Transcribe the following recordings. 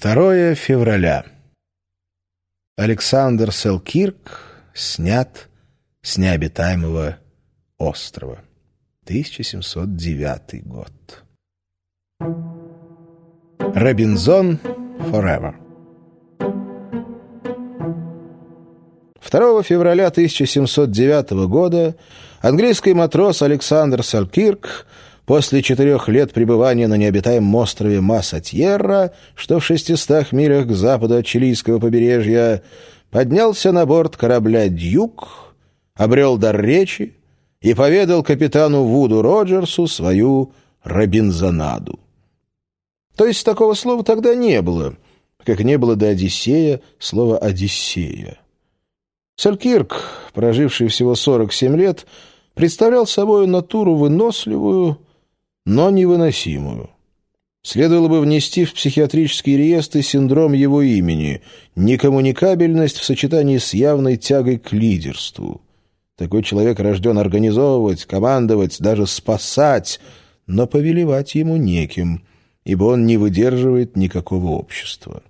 2 февраля. Александр Селкирк снят с необитаемого острова. 1709 год. Робинзон Forever. 2 февраля 1709 года английский матрос Александр Селкирк после четырех лет пребывания на необитаемом острове Масатьерра, что в шестистах милях к западу от чилийского побережья, поднялся на борт корабля «Дьюк», обрел дар речи и поведал капитану Вуду Роджерсу свою «Робинзонаду». То есть такого слова тогда не было, как не было до Одиссея слова «Одиссея». Салькирк, проживший всего 47 лет, представлял собой натуру выносливую, но невыносимую. Следовало бы внести в психиатрический реестр синдром его имени, некоммуникабельность в сочетании с явной тягой к лидерству. Такой человек рожден организовывать, командовать, даже спасать, но повелевать ему неким, ибо он не выдерживает никакого общества.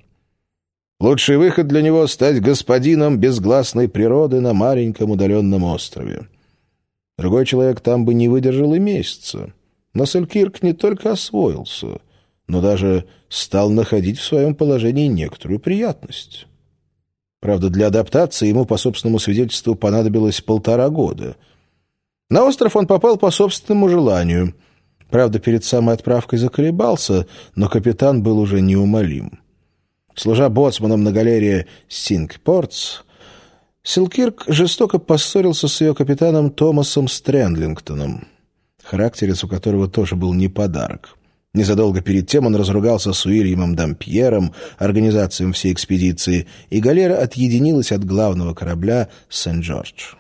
Лучший выход для него — стать господином безгласной природы на маленьком удаленном острове. Другой человек там бы не выдержал и месяца. Но Селькирк не только освоился, но даже стал находить в своем положении некоторую приятность. Правда, для адаптации ему, по собственному свидетельству, понадобилось полтора года. На остров он попал по собственному желанию. Правда, перед самой отправкой заколебался, но капитан был уже неумолим. Служа боцманом на галерее «Синкпортс», Силкирк жестоко поссорился с ее капитаном Томасом Стрэндлингтоном характерец у которого тоже был не подарок. Незадолго перед тем он разругался с Уильямом Дампьером, организацией всей экспедиции, и галера отъединилась от главного корабля «Сент-Джордж».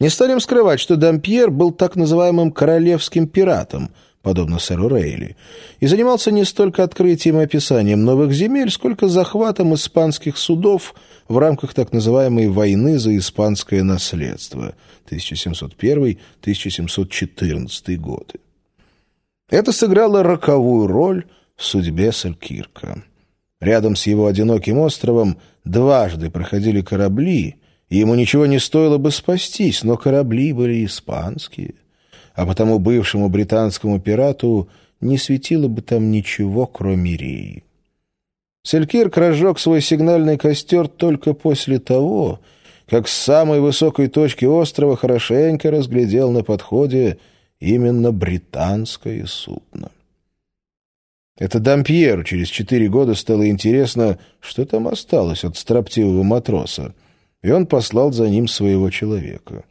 Не станем скрывать, что Дампьер был так называемым «королевским пиратом», подобно сэру Рейли, и занимался не столько открытием и описанием новых земель, сколько захватом испанских судов в рамках так называемой «войны за испанское наследство» 1701-1714 годы. Это сыграло роковую роль в судьбе Салькирка. Рядом с его одиноким островом дважды проходили корабли, и ему ничего не стоило бы спастись, но корабли были испанские а потому бывшему британскому пирату не светило бы там ничего, кроме Рии. Селькирк разжег свой сигнальный костер только после того, как с самой высокой точки острова хорошенько разглядел на подходе именно британское судно. Это Дампьеру через четыре года стало интересно, что там осталось от строптивого матроса, и он послал за ним своего человека.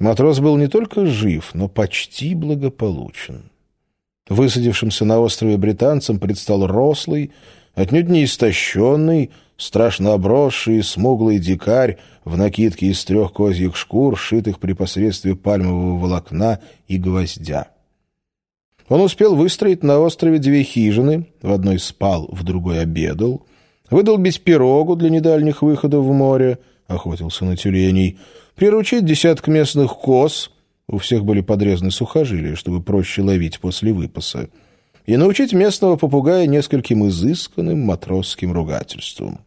Матрос был не только жив, но почти благополучен. Высадившимся на острове британцам предстал рослый, отнюдь не истощенный, страшно обросший и смуглый дикарь в накидке из трех козьих шкур, сшитых при посредстве пальмового волокна и гвоздя. Он успел выстроить на острове две хижины, в одной спал, в другой обедал, выдолбить пирогу для недальних выходов в море, охотился на тюленей, приручить десяток местных коз, у всех были подрезаны сухожилия, чтобы проще ловить после выпаса, и научить местного попугая нескольким изысканным матросским ругательствам.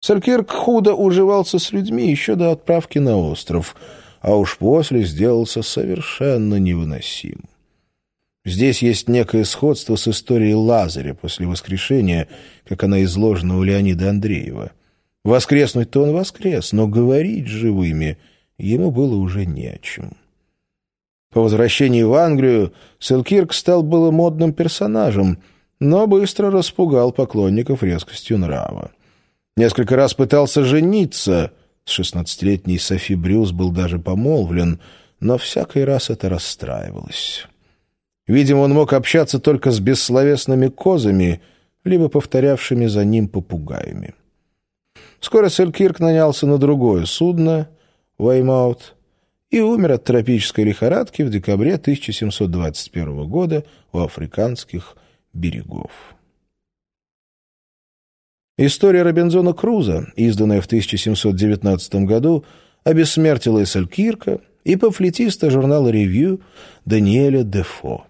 Салькирк худо уживался с людьми еще до отправки на остров, а уж после сделался совершенно невыносим. Здесь есть некое сходство с историей Лазаря после воскрешения, как она изложена у Леонида Андреева — Воскреснуть-то он воскрес, но говорить живыми ему было уже не о чем. По возвращении в Англию Селкирк стал было модным персонажем, но быстро распугал поклонников резкостью нрава. Несколько раз пытался жениться, с шестнадцатилетней Софи Брюс был даже помолвлен, но всякий раз это расстраивалось. Видимо, он мог общаться только с бессловесными козами, либо повторявшими за ним попугаями. Скоро Селькирк нанялся на другое судно, Уэймаут, и умер от тропической лихорадки в декабре 1721 года у африканских берегов. История Робинзона Круза, изданная в 1719 году, обессмертила и Селькирка, и памфлетиста журнала «Ревью» Даниэля Дефо.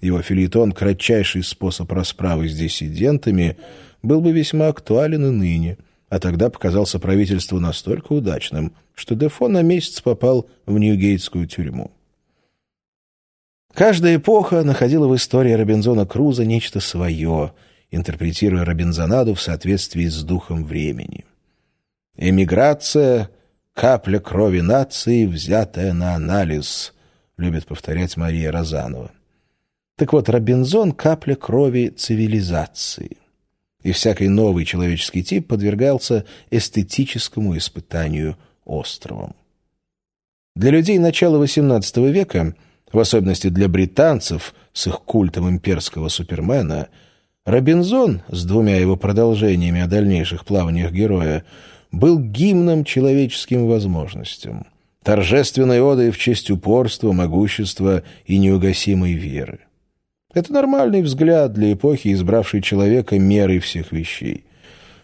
Его филитон «Кратчайший способ расправы с диссидентами» был бы весьма актуален и ныне, а тогда показался правительству настолько удачным, что Дефо на месяц попал в Ньюгейтскую тюрьму. Каждая эпоха находила в истории Робинзона Круза нечто свое, интерпретируя Робинзонаду в соответствии с духом времени. «Эмиграция — капля крови нации, взятая на анализ», — любит повторять Мария Розанова. Так вот, Робинзон — капля крови цивилизации. И всякий новый человеческий тип подвергался эстетическому испытанию островом. Для людей начала XVIII века, в особенности для британцев с их культом имперского супермена, Робинзон с двумя его продолжениями о дальнейших плаваниях героя был гимном человеческим возможностям, торжественной одой в честь упорства, могущества и неугасимой веры. Это нормальный взгляд для эпохи, избравшей человека мерой всех вещей.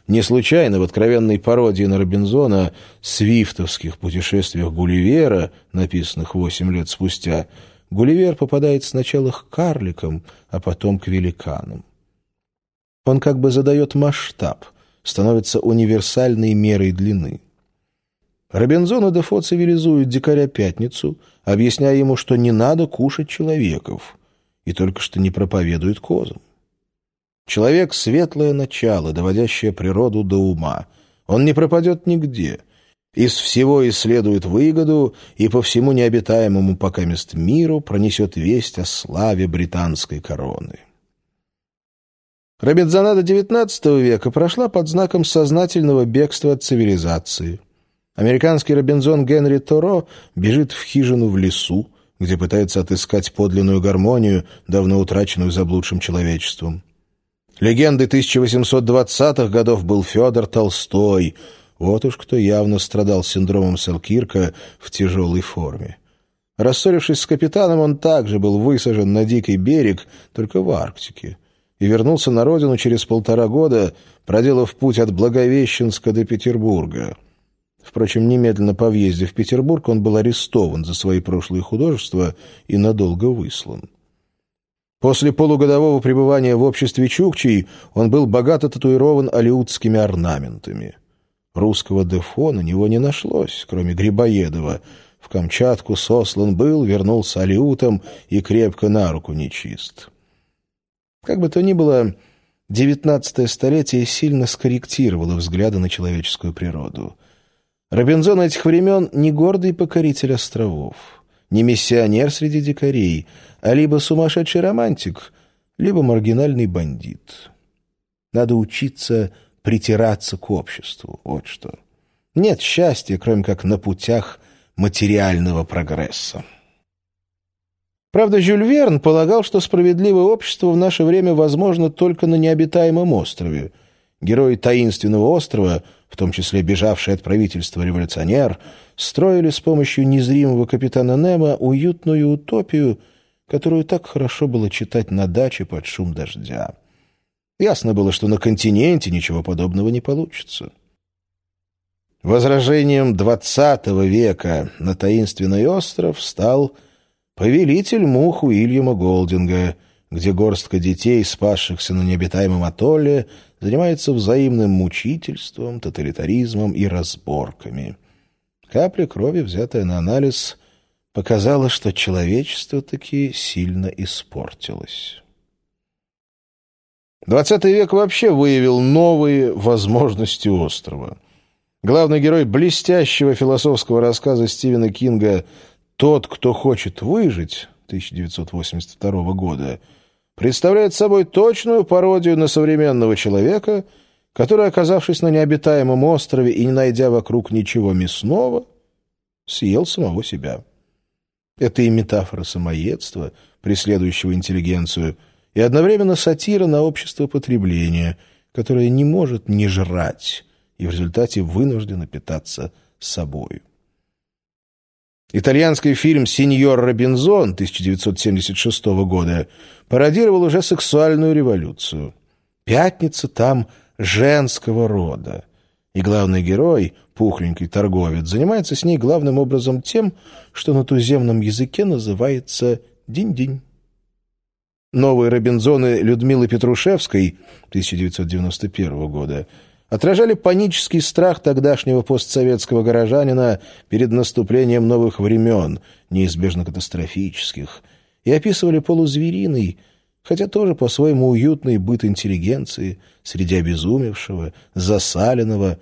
Не случайно в откровенной пародии на Робинзона «Свифтовских путешествиях Гулливера», написанных восемь лет спустя, Гулливер попадает сначала к карликам, а потом к великанам. Он как бы задает масштаб, становится универсальной мерой длины. Робинзон и Дефо цивилизуют дикаря Пятницу, объясняя ему, что не надо кушать человеков — и только что не проповедует козам. Человек — светлое начало, доводящее природу до ума. Он не пропадет нигде. Из всего исследует выгоду и по всему необитаемому пока мест миру пронесет весть о славе британской короны. Робинзонада XIX века прошла под знаком сознательного бегства от цивилизации. Американский Робинзон Генри Торо бежит в хижину в лесу, где пытается отыскать подлинную гармонию, давно утраченную заблудшим человечеством. Легендой 1820-х годов был Федор Толстой. Вот уж кто явно страдал синдромом Селкирка в тяжелой форме. Рассорившись с капитаном, он также был высажен на дикий берег, только в Арктике, и вернулся на родину через полтора года, проделав путь от Благовещенска до Петербурга. Впрочем, немедленно по въезде в Петербург он был арестован за свои прошлые художества и надолго выслан. После полугодового пребывания в обществе Чукчей он был богато татуирован алиутскими орнаментами. Русского дефо на него не нашлось, кроме Грибоедова. В Камчатку сослан был, вернулся алиутом и крепко на руку нечист. Как бы то ни было, девятнадцатое столетие сильно скорректировало взгляды на человеческую природу — Робинзон этих времен не гордый покоритель островов, не миссионер среди дикарей, а либо сумасшедший романтик, либо маргинальный бандит. Надо учиться притираться к обществу, вот что. Нет счастья, кроме как на путях материального прогресса. Правда, Жюль Верн полагал, что справедливое общество в наше время возможно только на необитаемом острове. Герои таинственного острова — в том числе бежавший от правительства революционер, строили с помощью незримого капитана Немо уютную утопию, которую так хорошо было читать на даче под шум дождя. Ясно было, что на континенте ничего подобного не получится. Возражением XX века на таинственный остров стал повелитель мух Уильяма Голдинга, где горстка детей, спасшихся на необитаемом атолле, занимается взаимным мучительством, тоталитаризмом и разборками. Капля крови, взятая на анализ, показала, что человечество таки сильно испортилось. Двадцатый век вообще выявил новые возможности острова. Главный герой блестящего философского рассказа Стивена Кинга «Тот, кто хочет выжить» 1982 года — представляет собой точную пародию на современного человека, который, оказавшись на необитаемом острове и не найдя вокруг ничего мясного, съел самого себя. Это и метафора самоедства, преследующего интеллигенцию, и одновременно сатира на общество потребления, которое не может не жрать и в результате вынуждено питаться собою. Итальянский фильм «Синьор Робинзон» 1976 года пародировал уже сексуальную революцию. Пятница там женского рода. И главный герой, пухленький торговец, занимается с ней главным образом тем, что на туземном языке называется «динь-динь». Новые Робинзоны Людмилы Петрушевской 1991 года отражали панический страх тогдашнего постсоветского горожанина перед наступлением новых времен, неизбежно катастрофических, и описывали полузвериный, хотя тоже по-своему уютный быт интеллигенции среди обезумевшего, засаленного,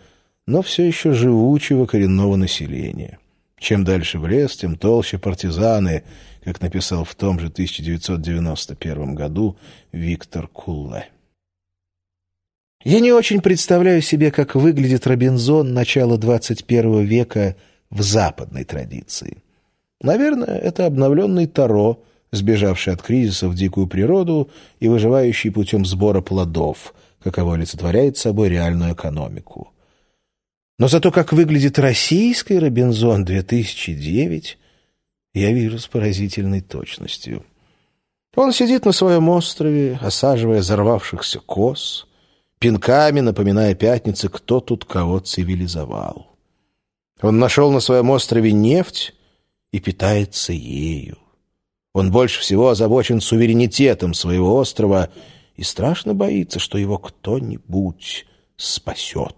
но все еще живучего коренного населения. Чем дальше в лес, тем толще партизаны, как написал в том же 1991 году Виктор Кулле. Я не очень представляю себе, как выглядит Робинзон начала 21 века в западной традиции. Наверное, это обновленный Таро, сбежавший от кризиса в дикую природу и выживающий путем сбора плодов, каково олицетворяет собой реальную экономику. Но зато как выглядит российский Робинзон 2009, я вижу с поразительной точностью. Он сидит на своем острове, осаживая взорвавшихся коз, пинками напоминая пятнице, кто тут кого цивилизовал. Он нашел на своем острове нефть и питается ею. Он больше всего озабочен суверенитетом своего острова и страшно боится, что его кто-нибудь спасет.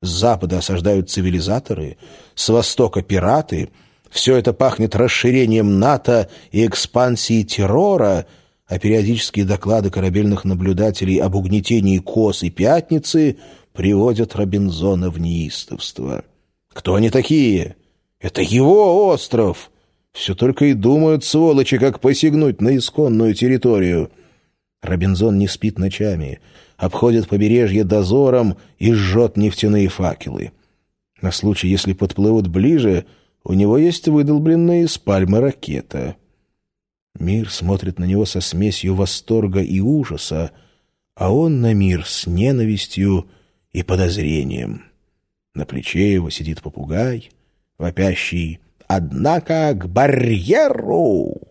С запада осаждают цивилизаторы, с востока пираты. Все это пахнет расширением НАТО и экспансией террора, а периодические доклады корабельных наблюдателей об угнетении Кос и Пятницы приводят Робинзона в неистовство. Кто они такие? Это его остров! Все только и думают, сволочи, как посягнуть на исконную территорию. Робинзон не спит ночами — обходит побережье дозором и жжет нефтяные факелы. На случай, если подплывут ближе, у него есть выдолбленная из пальмы ракета. Мир смотрит на него со смесью восторга и ужаса, а он на мир с ненавистью и подозрением. На плече его сидит попугай, вопящий «Однако к барьеру!»